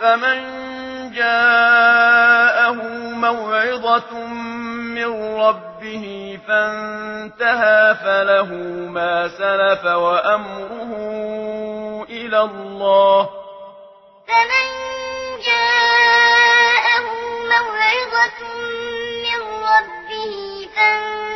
فمن جاءه موعظة من ربه فانتهى فله ما سلف وأمره إلى الله. فمن جاءه موعظة من ربه فانتهى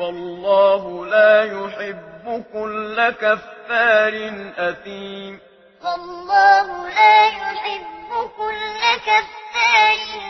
والله لا يحب كل كفار أثيم. والله لا يحب كل كفار أثيم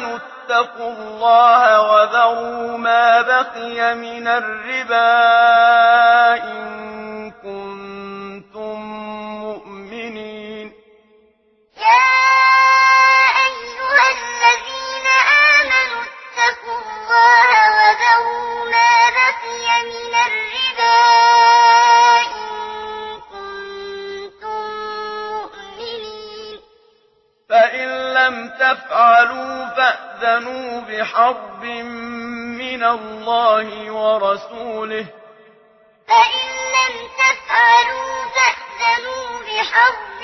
آمنوا اتقوا الله وذروا ما بقي من الربا إن تفعلوا فأذنوا بحرب من الله ورسوله. فإن لم تفعلوا فأذنوا بحرب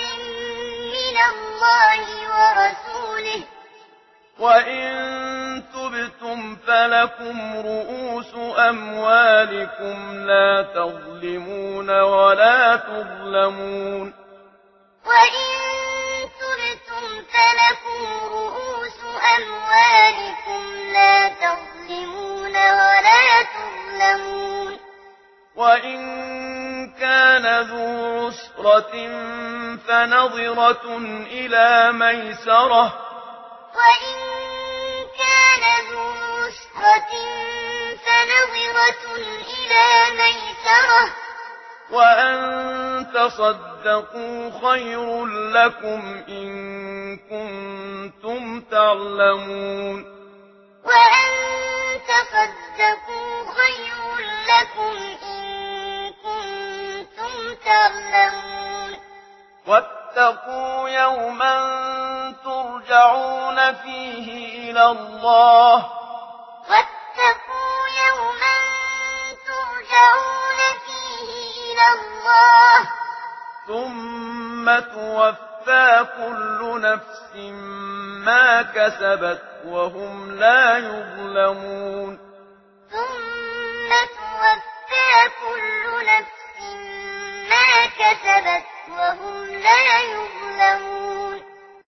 من الله ورسوله. وإن تبتم فلكم رؤوس أموالكم لا تظلمون ولا تظلمون. وإن كان ذو عسرة فنظرة إلى ميسرة. وإن كان ذو عسرة فنظرة إلى ميسرة. وأن تصدقوا خير لكم إن كنتم تعلمون. وأن تصدقوا خير تعلمون واتقوا يوما ترجعون فيه إلى الله واتقوا يوما ترجعون فيه إلى الله ثم توفى كل نفس ما كسبت وهم لا يظلمون